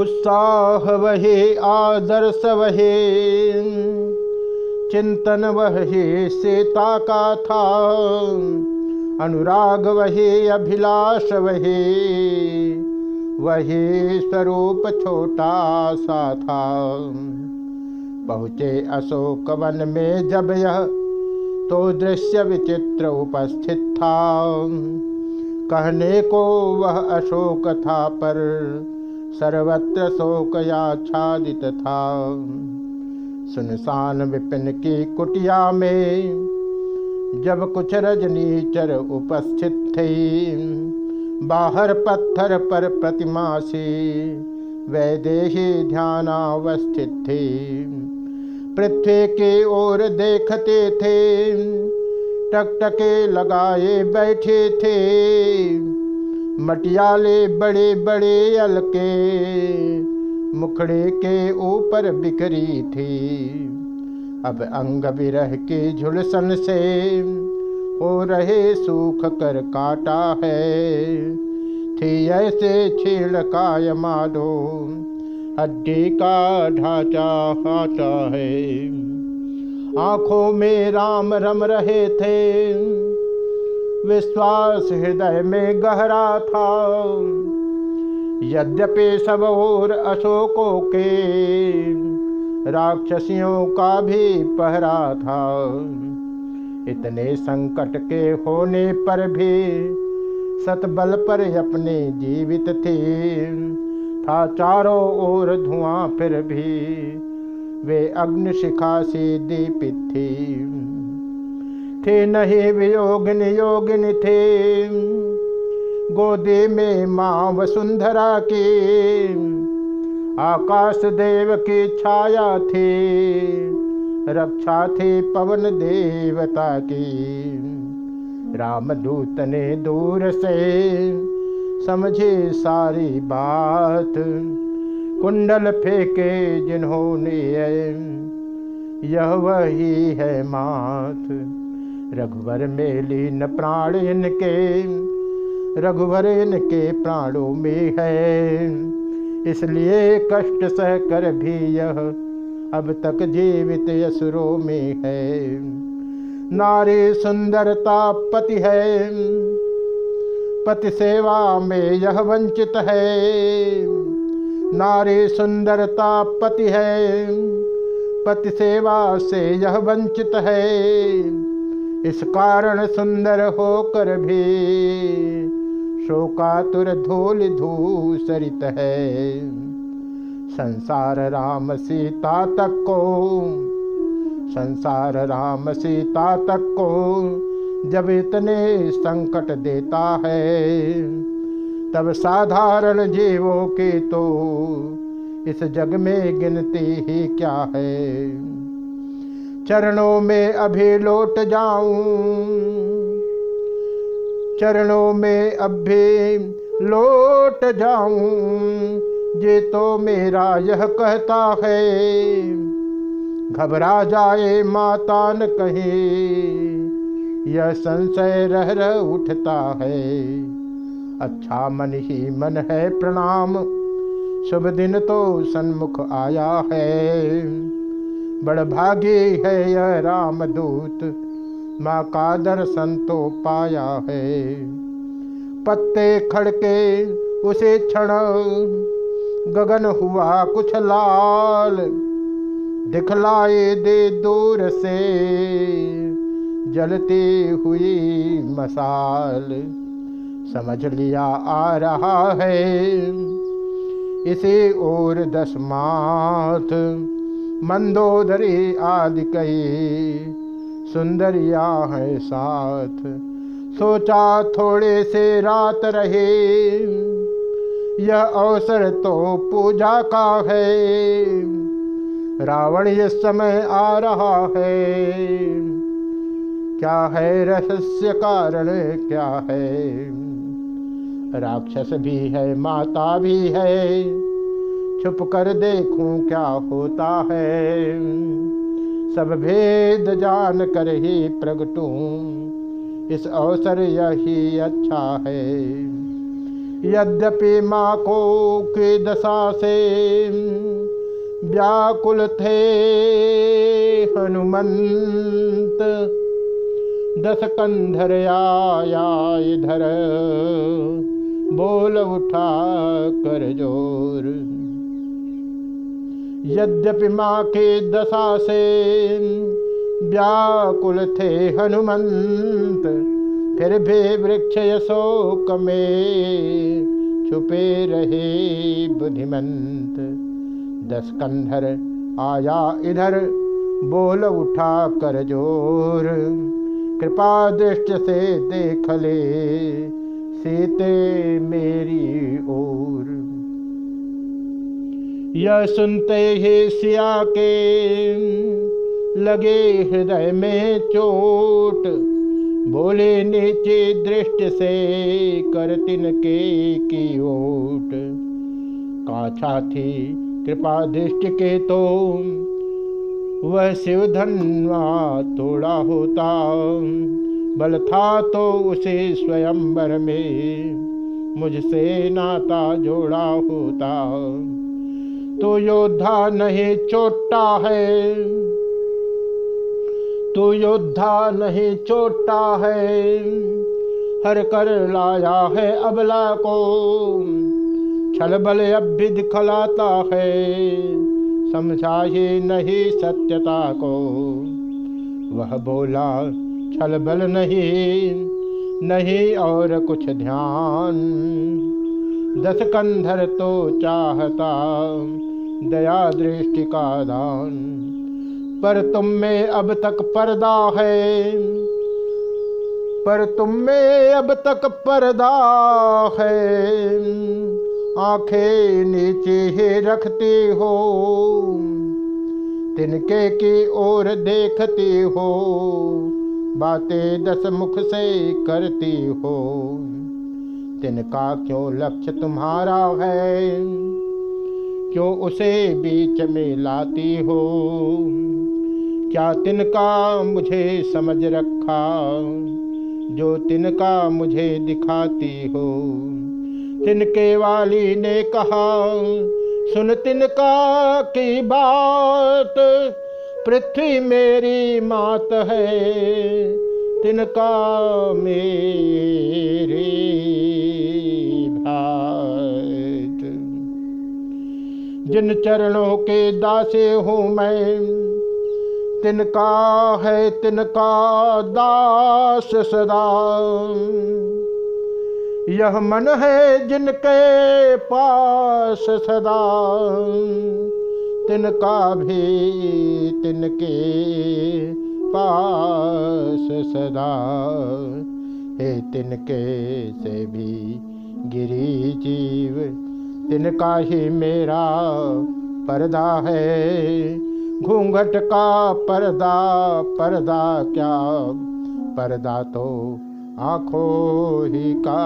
उत्साह वहे आदर्श वहे चिंतन वहे सीता का था अनुराग वहे अभिलाष वहे वही स्वरूप छोटा सा था पहुँचे अशोक वन में जब यह तो दृश्य विचित्र उपस्थित था। कहने को वह अशोक था पर सर्वत्र शोक याच्छादित था सुनसान विपिन की कुटिया में जब कुछ रजनीचर उपस्थित थी, बाहर पत्थर पर प्रतिमा से वैदेही ध्यानावस्थित थे। पृथ्वी के ओर देखते थे, टकटके लगाए बैठे थे मटियाले बड़े बड़े अलके, मुखड़े के ऊपर बिखरी थी। अब अंग विरह के झुलसन से हो रहे सूख कर काटा है। थी ऐसे छीड़ काय मालो हड्डी का ढांचा हाटा है। आँखों में राम रम रहे थे विश्वास हृदय में गहरा था। यद्यपि सब और अशोकों के राक्षसियों का भी पहरा था, इतने संकट के होने पर भी सतबल पर अपने जीवित थे। था चारों ओर धुआँ, फिर भी वे अग्निशिखा से दीपित थी। थे नहीं वियोगिन योगिन थे। गोदे में माँ वसुंधरा के, आकाश देव की छाया थी। रक्षा थी पवन देवता की। रामदूत ने दूर से समझे सारी बात। कुंडल फेंके जिन्होंने, यह वही है मात। रघुवर मेली न प्राण इनके, रघुवर इनके प्राणों में है। इसलिए कष्ट सह कर भी यह अब तक जीवित असुरों में है। नारी सुंदरता पति है, पति सेवा में यह वंचित है। नारी सुंदरता पति है, पति सेवा से यह वंचित है। इस कारण सुंदर होकर भी शोकातुर धूल धूसरित है। संसार राम सीता तक को, संसार राम सीता तक को जब इतने संकट देता है, तब साधारण जीवों की तो इस जग में गिनती ही क्या है। चरणों में अभी लौट जाऊँ। चरणों में अभी लौट जाऊँ। ये तो मेरा यह कहता है, घबरा जाए माता न कहे। यह संशय रह रह उठता है। अच्छा मन ही मन है प्रणाम। शुभ दिन तो सन्मुख आया है। बड़ भागी है यह रामदूत। माँ का दर्शन तो पाया है। पत्ते खड़के उसे क्षण, गगन हुआ कुछ लाल। दिखलाए दे दूर से, जलती हुई मसाल। समझ लिया आ रहा है, इसी और दस माथ मंदोदरी आदि कई सुंदरिया है साथ, सोचा थोड़े से रात रहे। यह अवसर तो पूजा का है। रावण इस समय आ रहा है। क्या है रहस्य कारण, क्या है? राक्षस भी है, माता भी है। छुप कर देखूँ क्या होता है। सब भेद जान कर ही प्रगटूं। इस अवसर यही अच्छा है। यद्यपि माँ को की दशा से व्याकुल थे हनुमंत दस कंधर आया इधर, बोल उठा कर ज़ोर। यद्यपि माँ के दशा से व्याकुल थे हनुमंत फिर भी वृक्ष यशोक में छुपे रहे बुद्धिमंत दस कंधर आया इधर, बोल उठा कर ज़ोर। कृपा दृष्टि से देख ले, सीते मेरी ओर। यह सुनते ही सिया के लगे हृदय में चोट। बोले, नीचे दृष्टि से कर तिनके की ओट। काछा थी कृपा दृष्टि के तो। वह शिव धनवा थोड़ा होता। बल था तो उसे स्वयंवर में। मुझसे नाता जोड़ा होता। तो योद्धा नहीं, चोटा है। तो योद्धा नहीं, चोटा है। हर कर लाया है अबला को। छल बल अब भी दिखलाता है। समझा ही नहीं सत्यता को। वह बोला, छल बल नहीं नहीं और कुछ ध्यान। दस कंधर तो चाहता दया दृष्टि का दान पर तुम में अब तक पर्दा है। पर तुम में अब तक पर्दा है। आँखें नीचे ही रखती हो। तिनके की ओर देखती हो। बातें दस मुख से करती हो। तिनका क्यों लक्ष्य तुम्हारा है? क्यों उसे बीच में लाती हो? क्या तिनका मुझे समझ रखा? जो तिनका मुझे दिखाती हो? तिनके वाली ने कहा, सुन तिनका की बात, पृथ्वी मेरी मात है, तिनका मेरे जिन चरणों के दासे हूँ मैं, तिनका है तिनका दास सदा। यह मन है जिनके पास सदा, तिनका भी तिनके पास सदा। हे तिनके से भी गिरी जीव तिनका ही मेरा पर्दा है। घूंघट का पर्दा पर्दा क्या? पर्दा तो आँखों ही का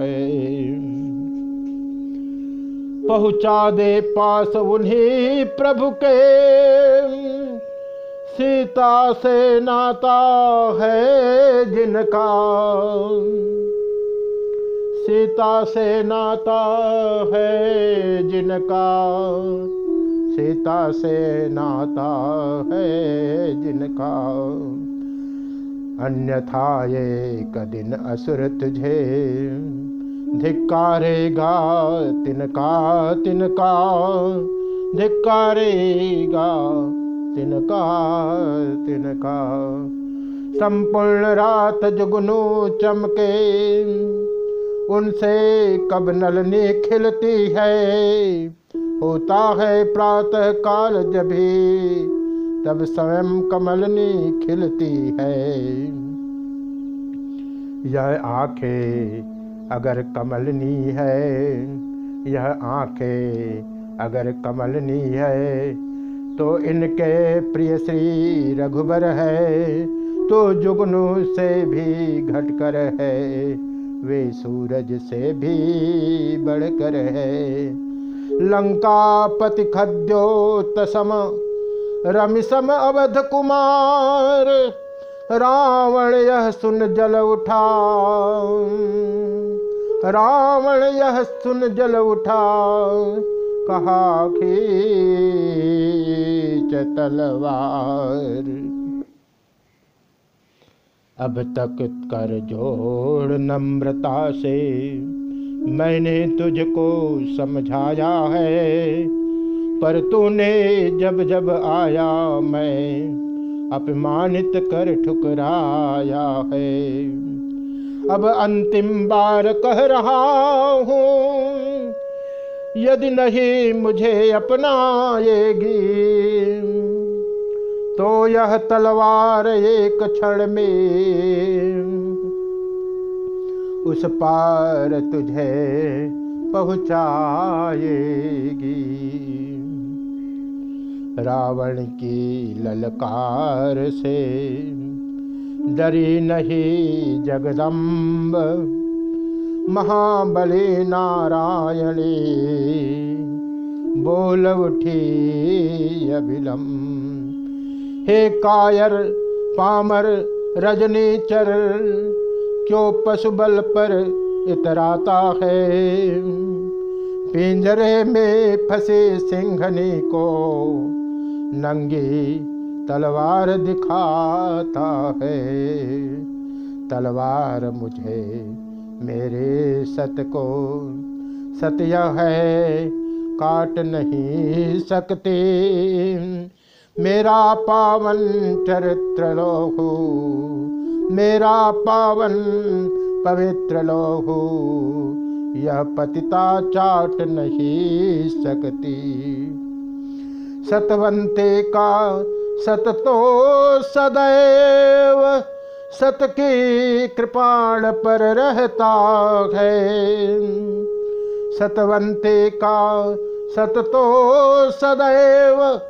है। पहुँचा दे पास उन्हीं प्रभु के। सीता से नाता है जिनका। सीता से नाता है जिनका। सीता से नाता है जिनका। अन्यथा एक दिन असुर तुझे धिकारेगा तिनका तिनका। धिकारेगा तिनका तिनका। संपूर्ण रात जुगनू चमके उनसे कब नलनी खिलती है? होता है प्रातः काल जब भी, तब स्वयं कमलनी खिलती है। यह आँखें अगर कमलनी है, यह आँखें अगर कमलनी है तो इनके प्रिय श्री रघुबर है तो जुगनू से भी घटकर है। वे सूरज से भी बढ़कर है। लंका पति खद्योत सम रमिसम अवध कुमार, रावण यह सुन जल उठा रावण यह सुन जल उठा कहा, खींच तलवार। अब तक कर जोड़ नम्रता से मैंने तुझको समझाया है। पर तूने जब जब आया, मैं अपमानित कर ठुकराया है। अब अंतिम बार कह रहा हूँ, यदि नहीं मुझे अपनाएगी तो यह तलवार एक क्षण में उस पार तुझे पहुँचाएगी। रावण की ललकार से डरी नहीं जगदम्ब, महाबली नारायणी, बोल उठी अभिलम हे कायर, पामर रजनी रजनीचर, क्यों पशु बल पर इतराता है? पिंजरे में फंसे सिंघनी को नंगी तलवार दिखाता है। तलवार मुझे मेरे सत को सत्य है, काट नहीं सकते। मेरा पावन चरित्र लोहू, मेरा पावन पवित्र लोहू, यह पतिता चाट नहीं सकती। सतवंते का सत तो सदैव, सत की कृपाण पर रहता है। सतवंते का सत तो सदैव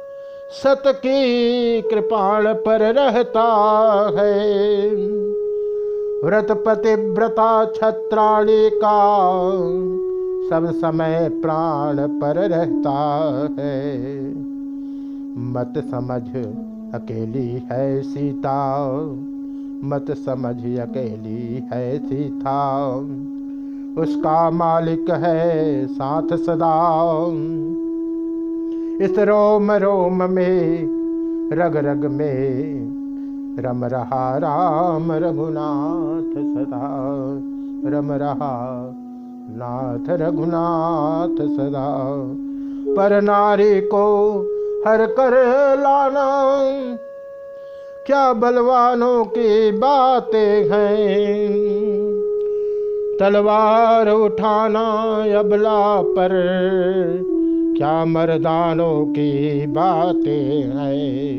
सत की कृपाण पर रहता है। व्रत पतिव्रता छत्राणी का सब समय प्राण पर रहता है। मत समझ अकेली है सीता। मत समझ अकेली है सीता। उसका मालिक है साथ सदा। इस रोम रोम में, रग रग में। रम रहा राम रघुनाथ सदा। रम रहा नाथ रघुनाथ सदा। पर नारी को हर कर लाना, क्या बलवानों की बातें हैं? तलवार उठाना अबला पर क्या मर्दानों की बातें हैं।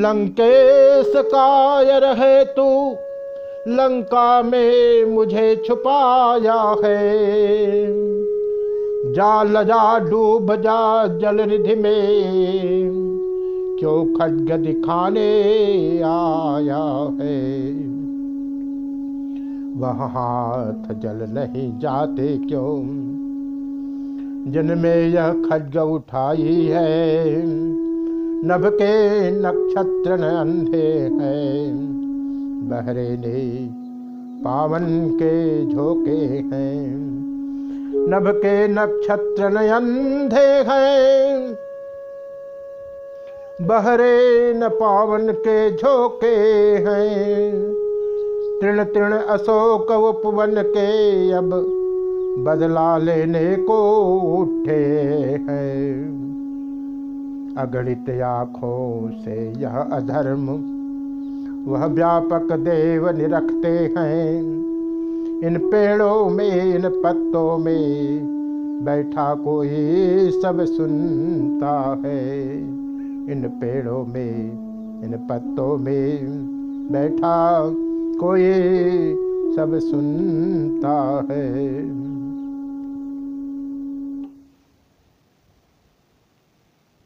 लंकेश कायर है तू, लंका में मुझे छुपाया है। जा लजा डूब जा जल निधि में, क्यों खड्ग दिखाने आया है? वह हाथ जल नहीं जाते क्यों? जिनमें यह खड्ग उठाई है। नभ के नक्षत्र अंधे हैं। बहरे ने पावन के झोंके हैं। नभ के नक्षत्र अंधे हैं। बहरे न पावन के झोंके हैं। तृण तृण अशोक उपवन के अब बदला लेने को उठे हैं। अगणित आँखों से यह अधर्म, वह व्यापक देव निरखते हैं। इन पेड़ों में, इन पत्तों में बैठा कोई सब सुनता है। इन पेड़ों में, इन पत्तों में बैठा कोई सब सुनता है।